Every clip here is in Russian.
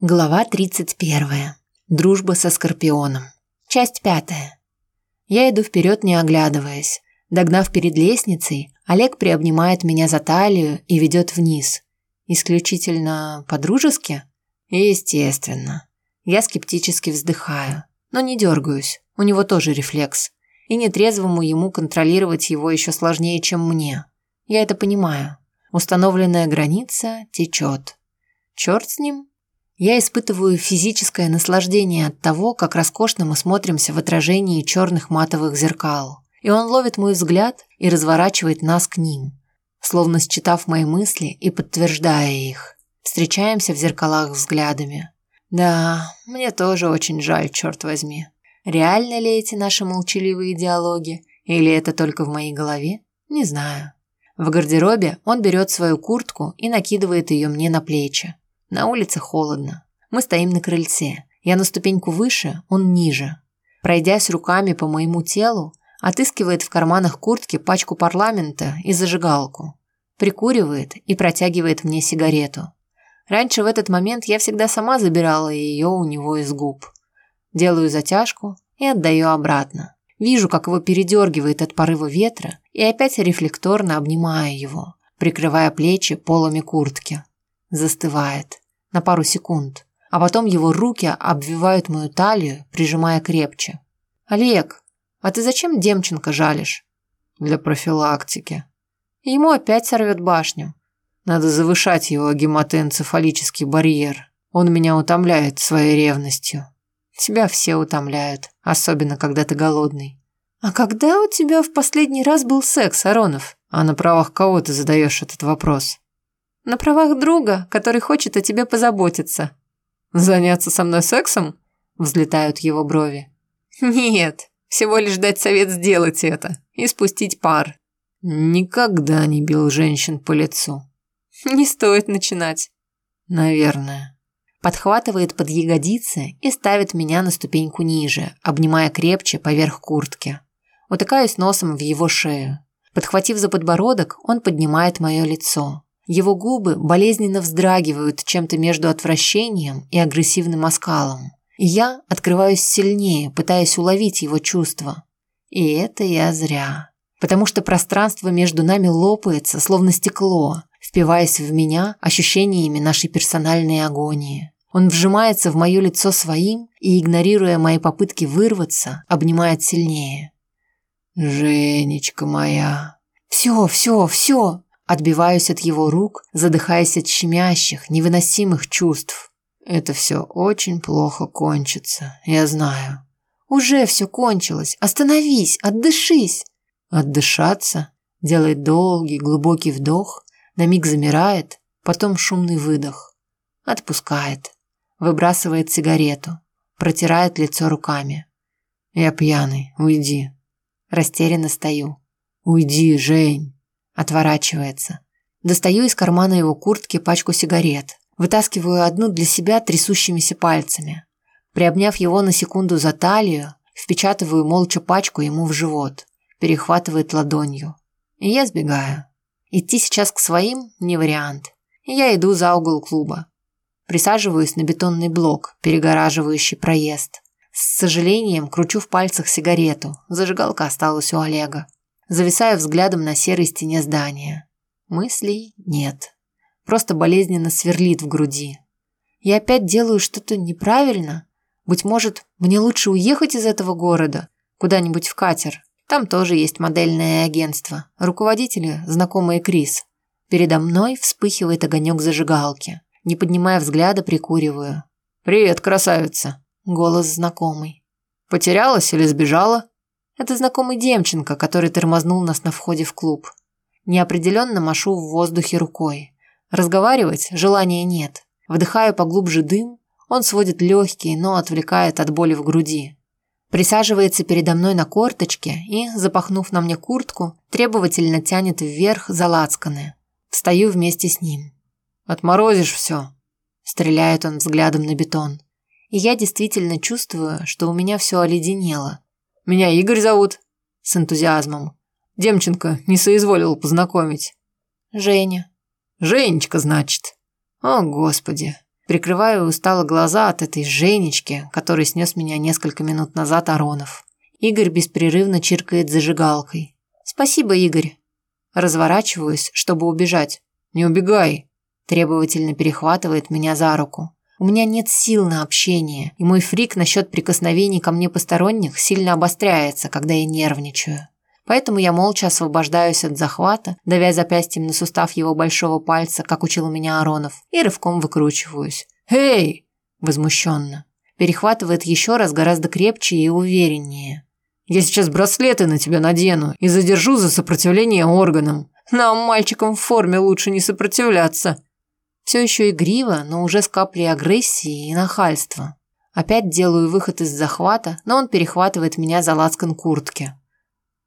Глава 31. Дружба со Скорпионом. Часть пятая. Я иду вперед, не оглядываясь. Догнав перед лестницей, Олег приобнимает меня за талию и ведет вниз. Исключительно по-дружески? Естественно. Я скептически вздыхаю, но не дергаюсь, у него тоже рефлекс. И нетрезвому ему контролировать его еще сложнее, чем мне. Я это понимаю. Установленная граница течет. Черт с ним, я испытываю физическое наслаждение от того, как роскошно мы смотримся в отражении черных матовых зеркал. И он ловит мой взгляд и разворачивает нас к ним, словно считав мои мысли и подтверждая их. Встречаемся в зеркалах взглядами. Да, мне тоже очень жаль, черт возьми. Реально ли эти наши молчаливые диалоги? Или это только в моей голове? Не знаю. В гардеробе он берет свою куртку и накидывает ее мне на плечи. На улице холодно. Мы стоим на крыльце. Я на ступеньку выше, он ниже. Пройдясь руками по моему телу, отыскивает в карманах куртки пачку парламента и зажигалку. Прикуривает и протягивает мне сигарету. Раньше в этот момент я всегда сама забирала ее у него из губ. Делаю затяжку и отдаю обратно. Вижу, как его передергивает от порыва ветра и опять рефлекторно обнимаю его, прикрывая плечи полами куртки застывает на пару секунд, а потом его руки обвивают мою талию, прижимая крепче. «Олег, а ты зачем Демченко жалишь?» «Для профилактики». Ему опять сорвет башню. Надо завышать его гематоэнцефалический барьер. Он меня утомляет своей ревностью. Тебя все утомляют, особенно когда ты голодный. А когда у тебя в последний раз был секс, Аронов? А на правах кого ты задаешь этот вопрос? На правах друга, который хочет о тебе позаботиться. Заняться со мной сексом? Взлетают его брови. Нет, всего лишь дать совет сделать это и спустить пар. Никогда не бил женщин по лицу. Не стоит начинать. Наверное. Подхватывает под ягодицы и ставит меня на ступеньку ниже, обнимая крепче поверх куртки. Утыкаюсь носом в его шею. Подхватив за подбородок, он поднимает мое лицо. Его губы болезненно вздрагивают чем-то между отвращением и агрессивным оскалом. И я открываюсь сильнее, пытаясь уловить его чувства. И это я зря. Потому что пространство между нами лопается, словно стекло, впиваясь в меня ощущениями нашей персональной агонии. Он вжимается в мое лицо своим и, игнорируя мои попытки вырваться, обнимает сильнее. «Женечка моя!» «Все, все, все!» Отбиваюсь от его рук, задыхаясь от щемящих, невыносимых чувств. Это все очень плохо кончится, я знаю. Уже все кончилось. Остановись, отдышись. Отдышаться? Делает долгий, глубокий вдох, на миг замирает, потом шумный выдох. Отпускает. Выбрасывает сигарету. Протирает лицо руками. Я пьяный, уйди. Растерянно стою. Уйди, Жень. Отворачивается. Достаю из кармана его куртки пачку сигарет. Вытаскиваю одну для себя трясущимися пальцами. Приобняв его на секунду за талию, впечатываю молча пачку ему в живот. Перехватывает ладонью. И я сбегаю. Идти сейчас к своим – не вариант. Я иду за угол клуба. Присаживаюсь на бетонный блок, перегораживающий проезд. С сожалением кручу в пальцах сигарету. Зажигалка осталась у Олега. Зависаю взглядом на серой стене здания. Мыслей нет. Просто болезненно сверлит в груди. Я опять делаю что-то неправильно? Быть может, мне лучше уехать из этого города? Куда-нибудь в катер? Там тоже есть модельное агентство. Руководители – знакомые Крис. Передо мной вспыхивает огонек зажигалки. Не поднимая взгляда, прикуриваю. «Привет, красавица!» Голос знакомый. «Потерялась или сбежала?» Это знакомый Демченко, который тормознул нас на входе в клуб. Неопределенно машу в воздухе рукой. Разговаривать желания нет. Вдыхаю поглубже дым, он сводит легкие, но отвлекает от боли в груди. Присаживается передо мной на корточке и, запахнув на мне куртку, требовательно тянет вверх за лацканы. Встаю вместе с ним. «Отморозишь все», – стреляет он взглядом на бетон. И я действительно чувствую, что у меня все оледенело – меня Игорь зовут. С энтузиазмом. Демченко не соизволил познакомить. Женя. Женечка, значит. О, господи. Прикрываю устало глаза от этой Женечки, который снес меня несколько минут назад Аронов. Игорь беспрерывно чиркает зажигалкой. «Спасибо, Игорь». Разворачиваюсь, чтобы убежать. «Не убегай!» Требовательно перехватывает меня за руку. У меня нет сил на общение, и мой фрик насчет прикосновений ко мне посторонних сильно обостряется, когда я нервничаю. Поэтому я молча освобождаюсь от захвата, давя запястьем на сустав его большого пальца, как учил меня Аронов, и рывком выкручиваюсь. «Эй!» – возмущенно. Перехватывает еще раз гораздо крепче и увереннее. «Я сейчас браслеты на тебя надену и задержу за сопротивление органам. Нам, мальчикам в форме, лучше не сопротивляться». Все еще игриво, но уже с каплей агрессии и нахальства. Опять делаю выход из захвата, но он перехватывает меня за лацкан куртки.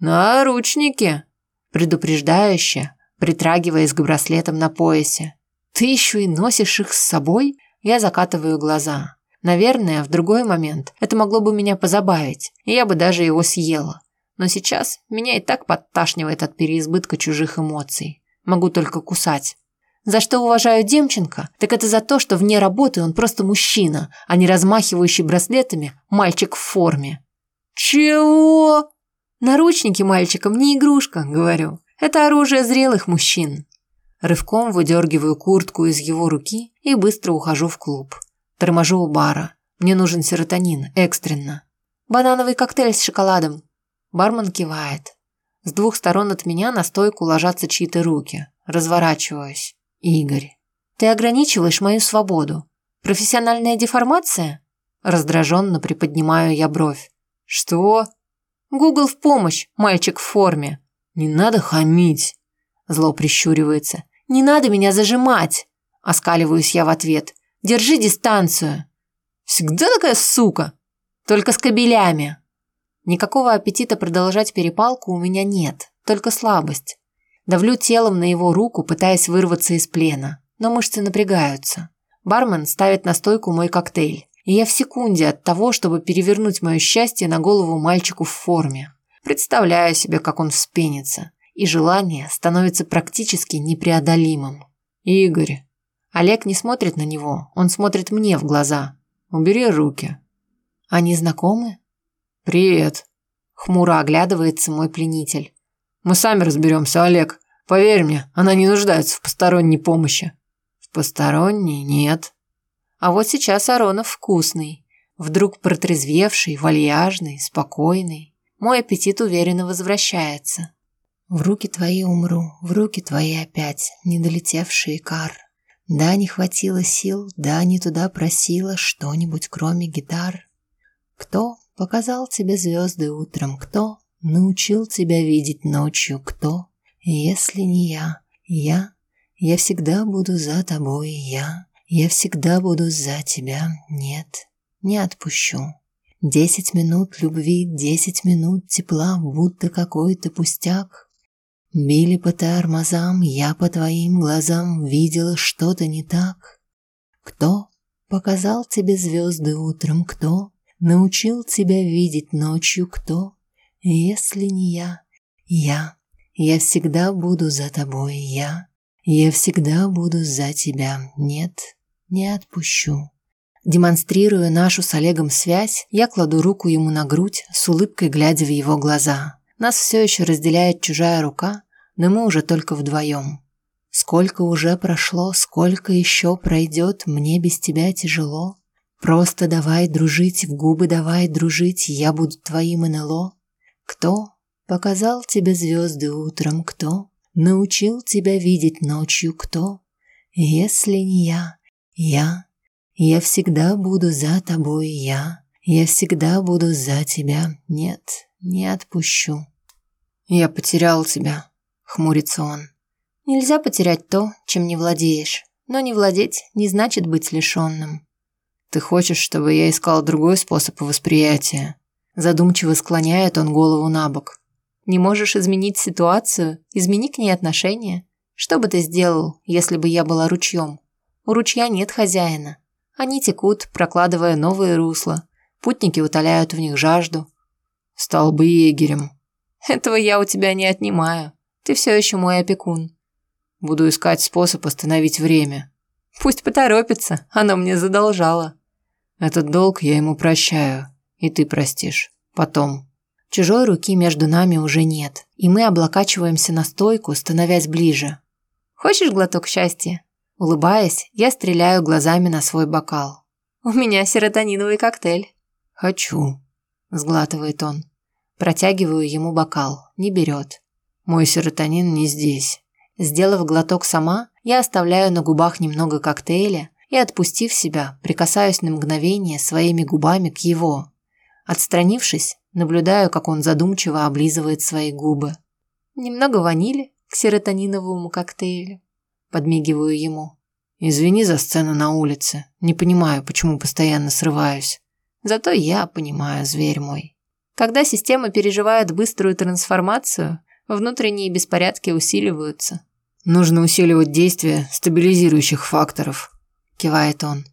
«Наручники!» Предупреждающе, притрагиваясь к браслетам на поясе. «Ты еще и носишь их с собой?» Я закатываю глаза. Наверное, в другой момент это могло бы меня позабавить, и я бы даже его съела. Но сейчас меня и так подташнивает от переизбытка чужих эмоций. Могу только кусать. За что уважаю Демченко, так это за то, что вне работы он просто мужчина, а не размахивающий браслетами мальчик в форме. «Чего?» «Наручники мальчикам не игрушка», — говорю. «Это оружие зрелых мужчин». Рывком выдергиваю куртку из его руки и быстро ухожу в клуб. Торможу у бара. Мне нужен серотонин, экстренно. «Банановый коктейль с шоколадом». Бармен кивает. С двух сторон от меня на стойку ложатся чьи-то руки. Разворачиваюсь. Игорь, ты ограничиваешь мою свободу. Профессиональная деформация? Раздраженно приподнимаю я бровь. Что? Гугл в помощь, мальчик в форме. Не надо хамить. Зло прищуривается. Не надо меня зажимать. Оскаливаюсь я в ответ. Держи дистанцию. Всегда такая сука. Только с кабелями. Никакого аппетита продолжать перепалку у меня нет, только слабость. Давлю телом на его руку, пытаясь вырваться из плена, но мышцы напрягаются. Бармен ставит на стойку мой коктейль, и я в секунде от того, чтобы перевернуть мое счастье на голову мальчику в форме. Представляю себе, как он вспенится, и желание становится практически непреодолимым. «Игорь!» Олег не смотрит на него, он смотрит мне в глаза. «Убери руки». «Они знакомы?» «Привет!» Хмуро оглядывается мой пленитель. Мы сами разберемся, Олег. Поверь мне, она не нуждается в посторонней помощи». «В посторонней нет». А вот сейчас Аронов вкусный. Вдруг протрезвевший, вальяжный, спокойный. Мой аппетит уверенно возвращается. В руки твои умру, в руки твои опять, не долетевший кар. Да, не хватило сил, да, не туда просила что-нибудь, кроме гитар. Кто показал тебе звезды утром, кто Научил тебя видеть ночью кто, если не я? Я, я всегда буду за тобой, я, я всегда буду за тебя, нет, не отпущу. Десять минут любви, десять минут тепла, будто какой-то пустяк. Били по тормозам, я по твоим глазам видела что-то не так. Кто показал тебе звезды утром, кто научил тебя видеть ночью, кто если не я, я, я всегда буду за тобой, я, я всегда буду за тебя, нет, не отпущу. Демонстрируя нашу с Олегом связь, я кладу руку ему на грудь, с улыбкой глядя в его глаза. Нас все еще разделяет чужая рука, но мы уже только вдвоем. Сколько уже прошло, сколько еще пройдет, мне без тебя тяжело. Просто давай дружить, в губы давай дружить, я буду твоим НЛО. Кто показал тебе звезды утром, кто научил тебя видеть ночью, кто? Если не я, я, я всегда буду за тобой, я, я всегда буду за тебя, нет, не отпущу. Я потерял тебя, хмурится он. Нельзя потерять то, чем не владеешь, но не владеть не значит быть лишенным. Ты хочешь, чтобы я искал другой способ восприятия? Задумчиво склоняет он голову на бок. Не можешь изменить ситуацию? Измени к ней отношение. Что бы ты сделал, если бы я была ручьем? У ручья нет хозяина. Они текут, прокладывая новые русла. Путники утоляют в них жажду. Стал бы егерем. Этого я у тебя не отнимаю. Ты все еще мой опекун. Буду искать способ остановить время. Пусть поторопится, оно мне задолжало. Этот долг я ему прощаю, и ты простишь. Потом. Чужой руки между нами уже нет, и мы облокачиваемся на стойку, становясь ближе. Хочешь глоток счастья? Улыбаясь, я стреляю глазами на свой бокал. У меня серотониновый коктейль. Хочу, сглатывает он. Протягиваю ему бокал, не берет. Мой серотонин не здесь. Сделав глоток сама, я оставляю на губах немного коктейля и, отпустив себя, прикасаюсь на мгновение своими губами к его. Отстранившись, наблюдаю, как он задумчиво облизывает свои губы. Немного ванили к серотониновому коктейлю. Подмигиваю ему. Извини за сцену на улице. Не понимаю, почему постоянно срываюсь. Зато я понимаю, зверь мой. Когда система переживает быструю трансформацию, внутренние беспорядки усиливаются. Нужно усиливать действие стабилизирующих факторов, кивает он.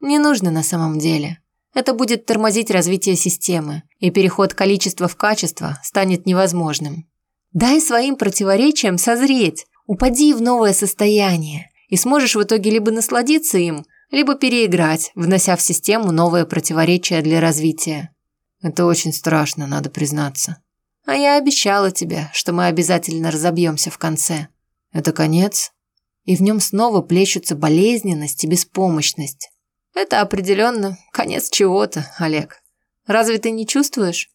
Не нужно на самом деле. Это будет тормозить развитие системы, и переход количества в качество станет невозможным. Дай своим противоречиям созреть, упади в новое состояние, и сможешь в итоге либо насладиться им, либо переиграть, внося в систему новое противоречие для развития. Это очень страшно, надо признаться. А я обещала тебе, что мы обязательно разобьемся в конце. Это конец? И в нем снова плещутся болезненность и беспомощность. Это определенно конец чего-то, Олег. Разве ты не чувствуешь?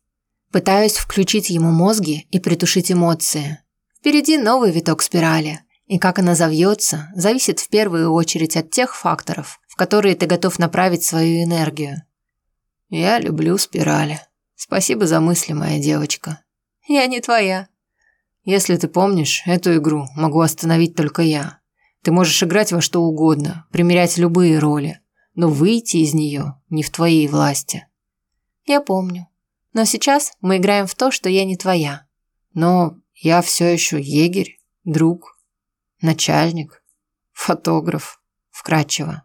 Пытаюсь включить ему мозги и притушить эмоции. Впереди новый виток спирали. И как она завьется, зависит в первую очередь от тех факторов, в которые ты готов направить свою энергию. Я люблю спирали. Спасибо за мысли, моя девочка. Я не твоя. Если ты помнишь, эту игру могу остановить только я. Ты можешь играть во что угодно, примерять любые роли, но выйти из нее не в твоей власти. Я помню. Но сейчас мы играем в то, что я не твоя. Но я все еще егерь, друг, начальник, фотограф, вкратчиво.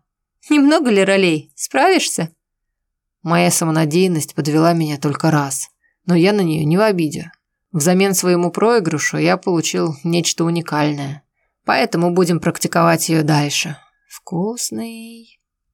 Немного ли ролей? Справишься? Моя самонадеянность подвела меня только раз, но я на нее не в обиде. Взамен своему проигрышу я получил нечто уникальное. Поэтому будем практиковать ее дальше. Вкусный.